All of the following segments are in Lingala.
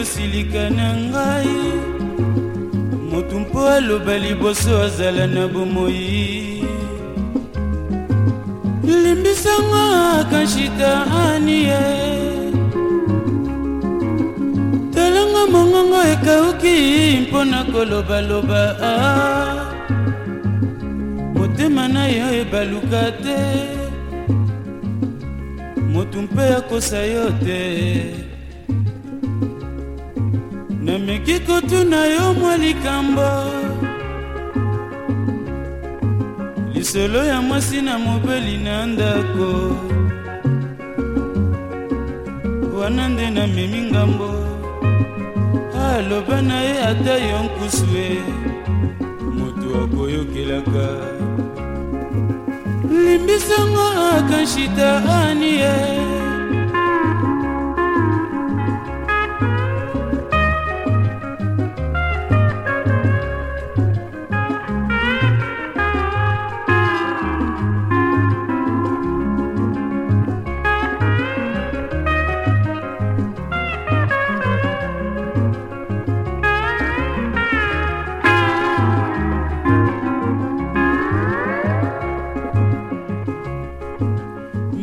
osilika na ngai motu mpo aloba liboso azala na bomoi limbisanga kanshita anie talanga mongongo ekauki mpo na kolobaloba ah. motema na yo ebaluka te motu mpe akosa yo te nameki kotuna yo mwa likambo lisolo ya mwasi na mobeli na ndako wana nde namemi ngambo aloba na ye ata yo nkusu e moto akoyokelaka limbisongo akanshita anie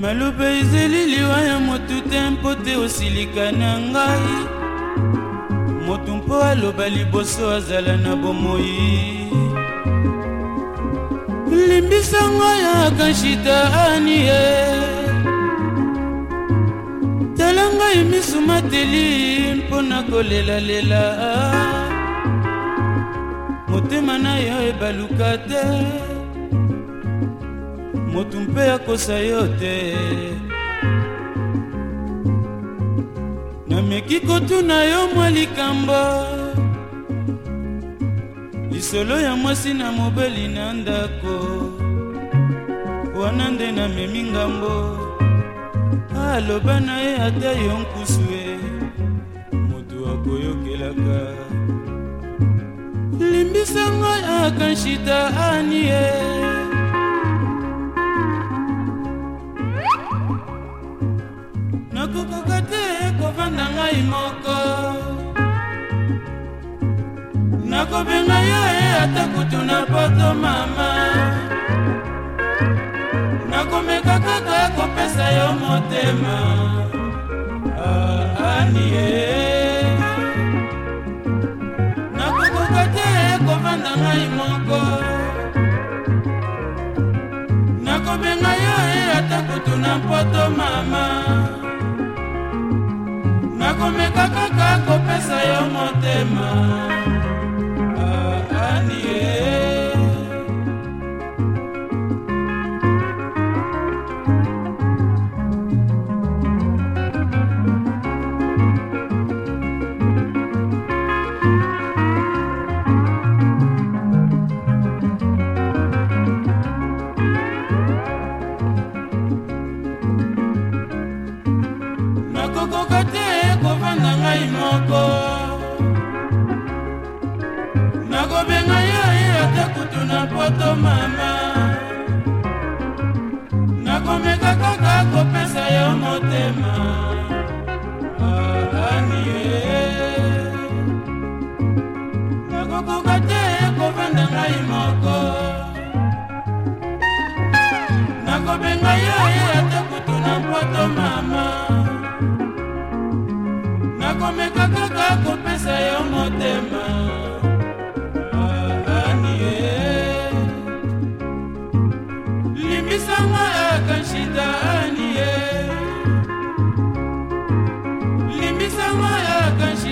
maloba ezeli liwa ya motu te mpo te osilika na ngai motu mpo aloba liboso azala na bomoi limbisa ngai akanshita anie tala ngai misumateli mpo na kolelalela motema na yo ebaluka te motu mpe akosa yo te nameki kotuna yo mwa likambo lisolo ya mwasi na mobeli na ndako wana nde namemi ngambo aloba na ye ata yo nkusu e moto akoyokelaka limbisa ngai akanshita anie navanda ngai moko nakobenga yo e ata kutu na poto mama nakomeka kaka kopesa yo motema ah, anie nakokoka te e kovanda ngai moko nakobenga nakomeka kaka kopesa yo motema ah, anie eh. nakokoka te kovanda ngai moko nakobenga yo ye ata kutu na poto mama nakomeka kaka kopesa yo motema alanie ah, ah